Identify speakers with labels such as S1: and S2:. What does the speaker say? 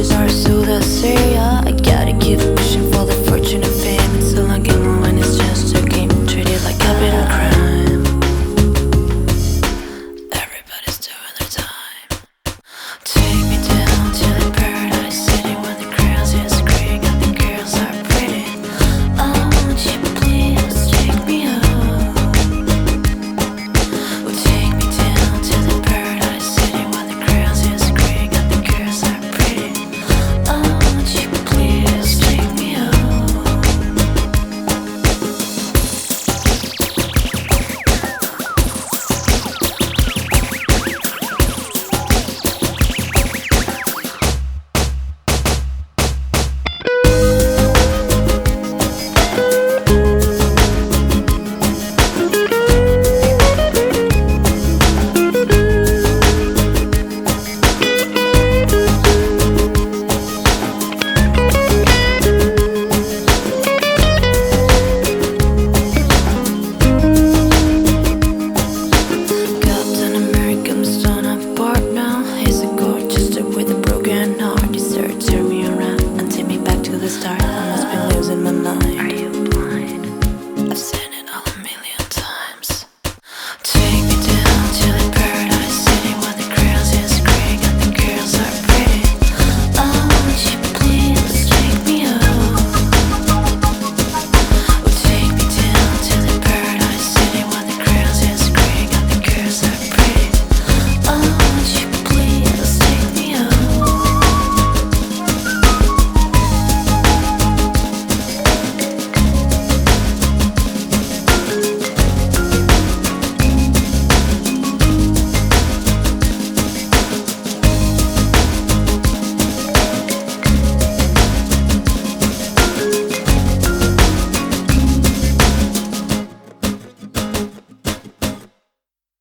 S1: Bridges are still the same.